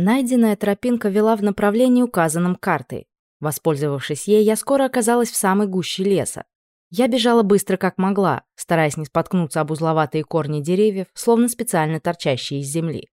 Найденная тропинка вела в направлении, указанном картой. Воспользовавшись ей, я скоро оказалась в самой гуще леса. Я бежала быстро как могла, стараясь не споткнуться об узловатые корни деревьев, словно специально торчащие из земли.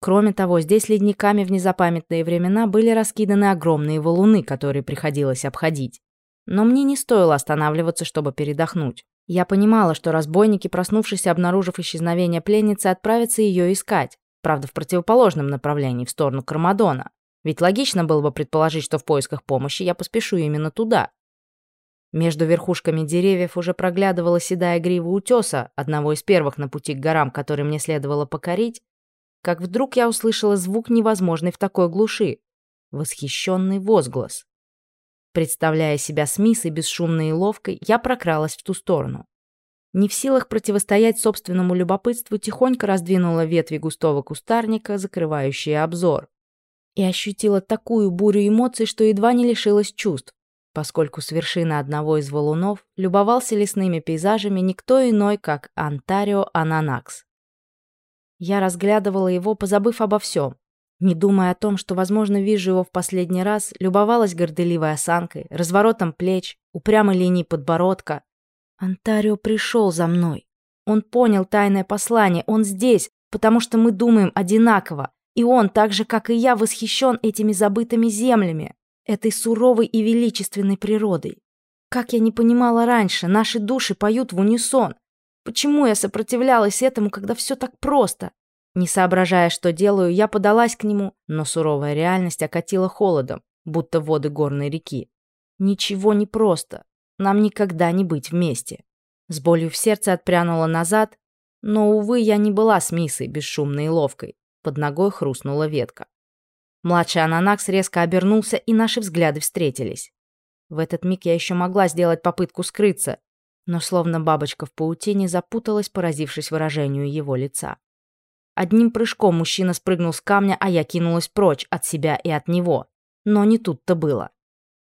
Кроме того, здесь ледниками в незапамятные времена были раскиданы огромные валуны, которые приходилось обходить. Но мне не стоило останавливаться, чтобы передохнуть. Я понимала, что разбойники, проснувшись и обнаружив исчезновение пленницы, отправятся ее искать, правда, в противоположном направлении, в сторону Кармадона. Ведь логично было бы предположить, что в поисках помощи я поспешу именно туда. Между верхушками деревьев уже проглядывала седая грива утеса, одного из первых на пути к горам, который мне следовало покорить, как вдруг я услышала звук, невозможный в такой глуши. Восхищенный возглас. Представляя себя с миссой бесшумной и ловкой, я прокралась в ту сторону. Не в силах противостоять собственному любопытству, тихонько раздвинула ветви густого кустарника, закрывающие обзор. И ощутила такую бурю эмоций, что едва не лишилась чувств, поскольку с вершины одного из валунов любовался лесными пейзажами никто иной, как Антарио Ананакс. Я разглядывала его, позабыв обо всем. Не думая о том, что, возможно, вижу его в последний раз, любовалась горделивой осанкой, разворотом плеч, упрямой линией подбородка. Антарио пришел за мной. Он понял тайное послание, он здесь, потому что мы думаем одинаково, и он, так же, как и я, восхищен этими забытыми землями, этой суровой и величественной природой. Как я не понимала раньше, наши души поют в унисон, Почему я сопротивлялась этому, когда все так просто? Не соображая, что делаю, я подалась к нему, но суровая реальность окатила холодом, будто воды горной реки. Ничего не просто. Нам никогда не быть вместе. С болью в сердце отпрянула назад, но, увы, я не была с Миссой, бесшумной и ловкой. Под ногой хрустнула ветка. Младший Ананакс резко обернулся, и наши взгляды встретились. В этот миг я еще могла сделать попытку скрыться, но словно бабочка в паутине запуталась, поразившись выражению его лица. Одним прыжком мужчина спрыгнул с камня, а я кинулась прочь от себя и от него. Но не тут-то было.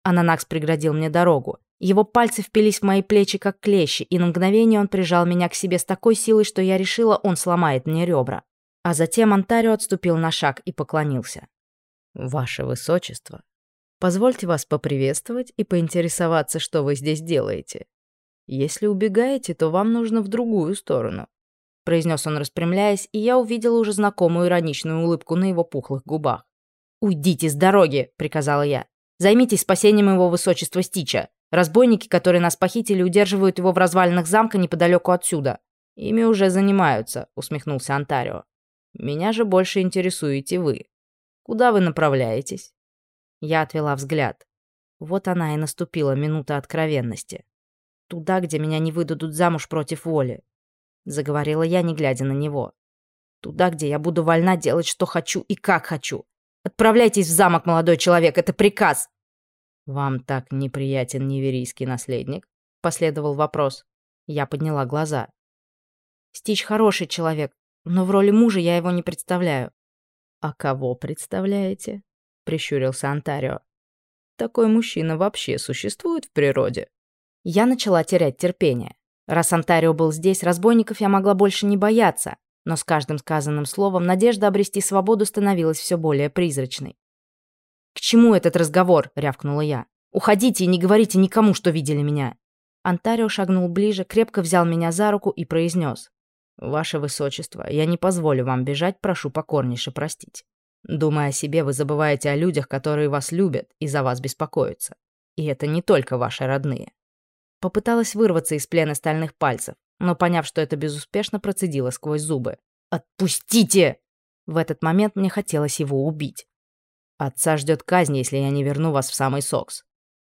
Ананакс преградил мне дорогу. Его пальцы впились в мои плечи, как клещи, и на мгновение он прижал меня к себе с такой силой, что я решила, он сломает мне ребра. А затем Антарио отступил на шаг и поклонился. «Ваше Высочество, позвольте вас поприветствовать и поинтересоваться, что вы здесь делаете. «Если убегаете, то вам нужно в другую сторону», — произнес он, распрямляясь, и я увидела уже знакомую ироничную улыбку на его пухлых губах. «Уйдите с дороги!» — приказала я. «Займитесь спасением его высочества Стича. Разбойники, которые нас похитили, удерживают его в развалинах замка неподалеку отсюда». «Ими уже занимаются», — усмехнулся Антарио. «Меня же больше интересуете вы. Куда вы направляетесь?» Я отвела взгляд. Вот она и наступила минута откровенности. Туда, где меня не выдадут замуж против воли. Заговорила я, не глядя на него. Туда, где я буду вольна делать, что хочу и как хочу. Отправляйтесь в замок, молодой человек, это приказ. Вам так неприятен неверийский наследник? Последовал вопрос. Я подняла глаза. Стич хороший человек, но в роли мужа я его не представляю. А кого представляете? Прищурился Антарио. Такой мужчина вообще существует в природе? Я начала терять терпение. Раз Антарио был здесь, разбойников я могла больше не бояться, но с каждым сказанным словом надежда обрести свободу становилась все более призрачной. «К чему этот разговор?» — рявкнула я. «Уходите и не говорите никому, что видели меня». Антарио шагнул ближе, крепко взял меня за руку и произнес. «Ваше Высочество, я не позволю вам бежать, прошу покорнейше простить. Думая о себе, вы забываете о людях, которые вас любят и за вас беспокоятся. И это не только ваши родные. Попыталась вырваться из плена стальных пальцев, но, поняв, что это безуспешно, процедила сквозь зубы. «Отпустите!» В этот момент мне хотелось его убить. «Отца ждет казни, если я не верну вас в самый Сокс.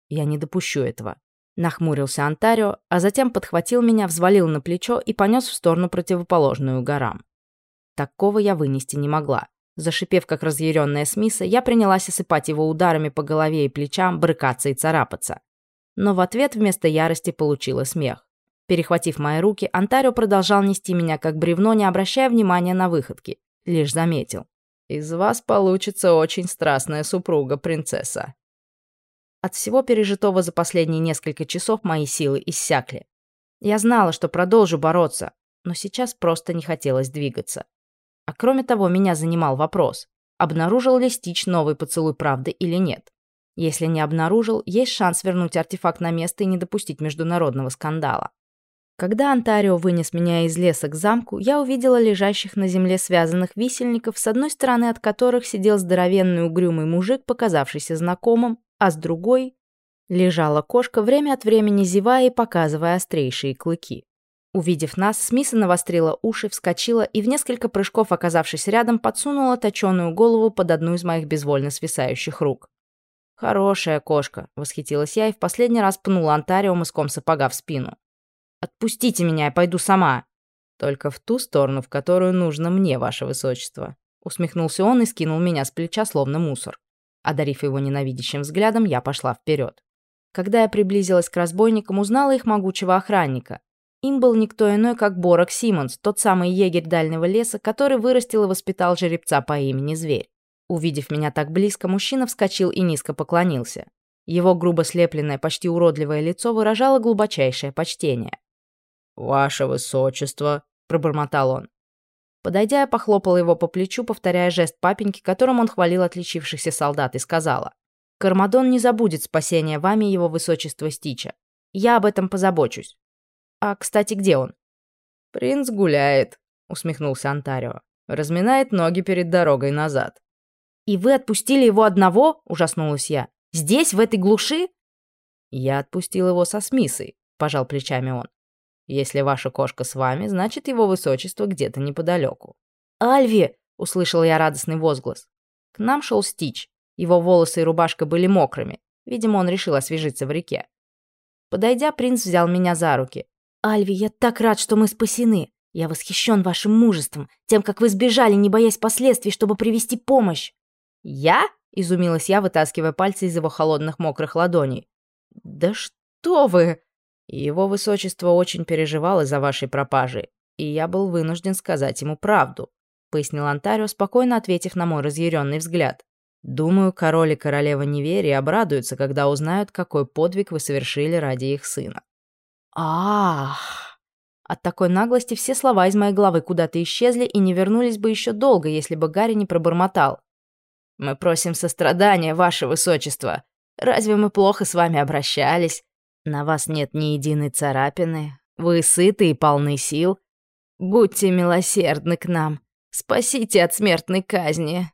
Я не допущу этого». Нахмурился Антарио, а затем подхватил меня, взвалил на плечо и понес в сторону противоположную горам. Такого я вынести не могла. Зашипев, как разъяренная Смиса, я принялась осыпать его ударами по голове и плечам, брыкаться и царапаться но в ответ вместо ярости получила смех. Перехватив мои руки, Антарио продолжал нести меня как бревно, не обращая внимания на выходки. Лишь заметил. «Из вас получится очень страстная супруга, принцесса». От всего пережитого за последние несколько часов мои силы иссякли. Я знала, что продолжу бороться, но сейчас просто не хотелось двигаться. А кроме того, меня занимал вопрос. обнаружил ли Стич новый поцелуй правды или нет. Если не обнаружил, есть шанс вернуть артефакт на место и не допустить международного скандала. Когда Антарио вынес меня из леса к замку, я увидела лежащих на земле связанных висельников, с одной стороны от которых сидел здоровенный угрюмый мужик, показавшийся знакомым, а с другой лежала кошка, время от времени зевая и показывая острейшие клыки. Увидев нас, Смиса навострила уши, вскочила и в несколько прыжков, оказавшись рядом, подсунула точеную голову под одну из моих безвольно свисающих рук. «Хорошая кошка», — восхитилась я и в последний раз пнула Антарио мыском сапога в спину. «Отпустите меня, я пойду сама». «Только в ту сторону, в которую нужно мне, ваше высочество», — усмехнулся он и скинул меня с плеча, словно мусор. Одарив его ненавидящим взглядом, я пошла вперед. Когда я приблизилась к разбойникам, узнала их могучего охранника. Им был никто иной, как Борок Симмонс, тот самый егерь дальнего леса, который вырастил и воспитал жеребца по имени Зверь. Увидев меня так близко, мужчина вскочил и низко поклонился. Его грубо слепленное, почти уродливое лицо выражало глубочайшее почтение. «Ваше высочество», — пробормотал он. Подойдя, я похлопала его по плечу, повторяя жест папеньки, которым он хвалил отличившихся солдат, и сказала. «Кармадон не забудет спасения вами его высочества Стича. Я об этом позабочусь. А, кстати, где он?» «Принц гуляет», — усмехнулся Антарио. «Разминает ноги перед дорогой назад». «И вы отпустили его одного?» — ужаснулась я. «Здесь, в этой глуши?» «Я отпустил его со Смисой», — пожал плечами он. Если ваша кошка с вами, значит, его высочество где-то неподалеку. «Альви!» — услышал я радостный возглас. К нам шел Стич. Его волосы и рубашка были мокрыми. Видимо, он решил освежиться в реке. Подойдя, принц взял меня за руки. «Альви, я так рад, что мы спасены. Я восхищен вашим мужеством, тем, как вы сбежали, не боясь последствий, чтобы привести помощь». «Я?» — изумилась я, вытаскивая пальцы из его холодных мокрых ладоней. «Да что вы!» Его высочество очень переживал из-за вашей пропажи, и я был вынужден сказать ему правду», — пояснил Антарио, спокойно ответив на мой разъяренный взгляд. «Думаю, король и королева Неверии обрадуются, когда узнают, какой подвиг вы совершили ради их сына». «Ах!» От такой наглости все слова из моей головы куда-то исчезли и не вернулись бы еще долго, если бы Гарри не пробормотал. «Мы просим сострадания, ваше высочество. Разве мы плохо с вами обращались? На вас нет ни единой царапины. Вы сыты и полны сил. Будьте милосердны к нам. Спасите от смертной казни».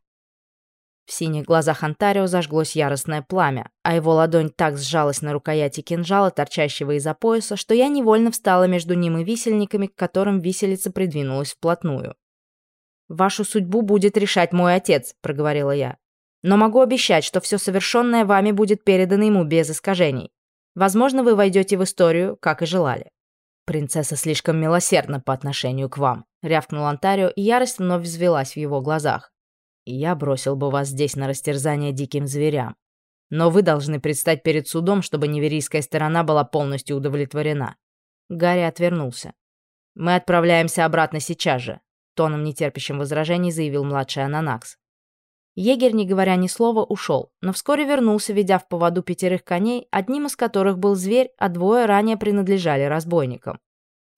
В синих глазах Антарио зажглось яростное пламя, а его ладонь так сжалась на рукояти кинжала, торчащего из-за пояса, что я невольно встала между ним и висельниками, к которым виселица придвинулась вплотную. «Вашу судьбу будет решать мой отец», — проговорила я. «Но могу обещать, что все совершенное вами будет передано ему без искажений. Возможно, вы войдете в историю, как и желали. Принцесса слишком милосердна по отношению к вам, рявкнул Антарио, и ярость вновь взвелась в его глазах. Я бросил бы вас здесь на растерзание диким зверям. Но вы должны предстать перед судом, чтобы неверийская сторона была полностью удовлетворена. Гарри отвернулся. Мы отправляемся обратно сейчас же, тоном нетерпящим возражений заявил младший Ананакс. Егерь, не говоря ни слова, ушел, но вскоре вернулся, ведя в поводу пятерых коней, одним из которых был зверь, а двое ранее принадлежали разбойникам.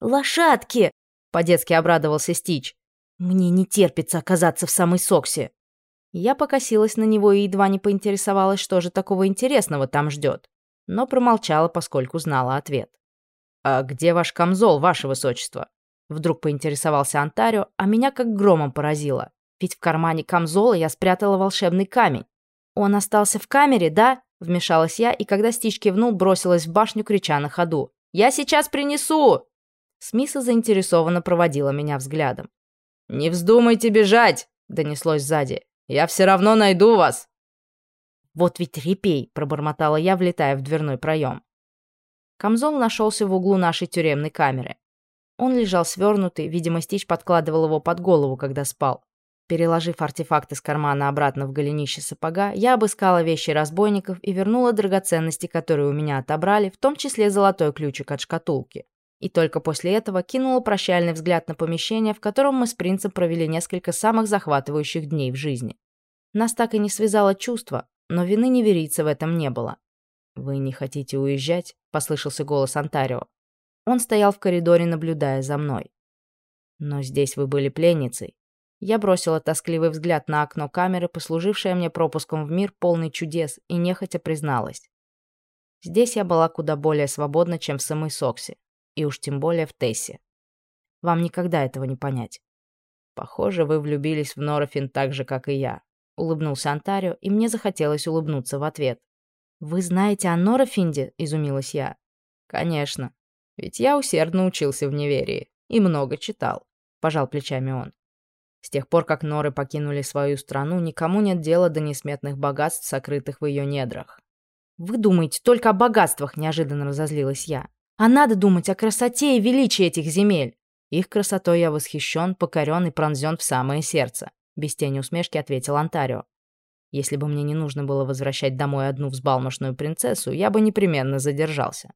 «Лошадки!» — по-детски обрадовался Стич. «Мне не терпится оказаться в самой Соксе». Я покосилась на него и едва не поинтересовалась, что же такого интересного там ждет, но промолчала, поскольку знала ответ. «А где ваш камзол, ваше высочество?» Вдруг поинтересовался Антарио, а меня как громом поразило. Ведь в кармане камзола я спрятала волшебный камень. Он остался в камере, да? Вмешалась я, и когда Стич кивнул, бросилась в башню, крича на ходу. «Я сейчас принесу!» Смиса заинтересованно проводила меня взглядом. «Не вздумайте бежать!» — донеслось сзади. «Я все равно найду вас!» «Вот ведь репей!» — пробормотала я, влетая в дверной проем. Камзол нашелся в углу нашей тюремной камеры. Он лежал свернутый, видимо, Стич подкладывал его под голову, когда спал. Переложив артефакт из кармана обратно в голенище сапога, я обыскала вещи разбойников и вернула драгоценности, которые у меня отобрали, в том числе золотой ключик от шкатулки. И только после этого кинула прощальный взгляд на помещение, в котором мы с принцем провели несколько самых захватывающих дней в жизни. Нас так и не связало чувство, но вины неверийца в этом не было. «Вы не хотите уезжать?» — послышался голос Антарио. Он стоял в коридоре, наблюдая за мной. «Но здесь вы были пленницей. Я бросила тоскливый взгляд на окно камеры, послужившее мне пропуском в мир полный чудес, и нехотя призналась. Здесь я была куда более свободна, чем в самой Соксе, и уж тем более в Тессе. Вам никогда этого не понять. Похоже, вы влюбились в Норофин так же, как и я. Улыбнулся Антарио, и мне захотелось улыбнуться в ответ. «Вы знаете о Норофинде?» – изумилась я. «Конечно. Ведь я усердно учился в неверии и много читал», – пожал плечами он. С тех пор, как Норы покинули свою страну, никому нет дела до несметных богатств, сокрытых в ее недрах. «Вы думаете только о богатствах», – неожиданно разозлилась я. «А надо думать о красоте и величии этих земель». Их красотой я восхищен, покорен и пронзен в самое сердце. Без тени усмешки ответил Антарио. Если бы мне не нужно было возвращать домой одну взбалмошную принцессу, я бы непременно задержался.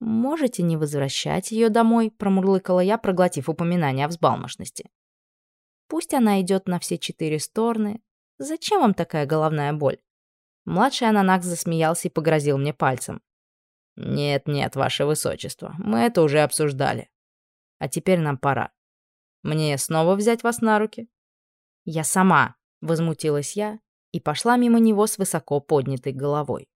«Можете не возвращать ее домой», — промурлыкала я, проглотив упоминание о взбалмошности. «Пусть она идет на все четыре стороны. Зачем вам такая головная боль?» Младший Ананак засмеялся и погрозил мне пальцем. «Нет-нет, ваше высочество, мы это уже обсуждали. А теперь нам пора. Мне снова взять вас на руки?» «Я сама», — возмутилась я и пошла мимо него с высоко поднятой головой.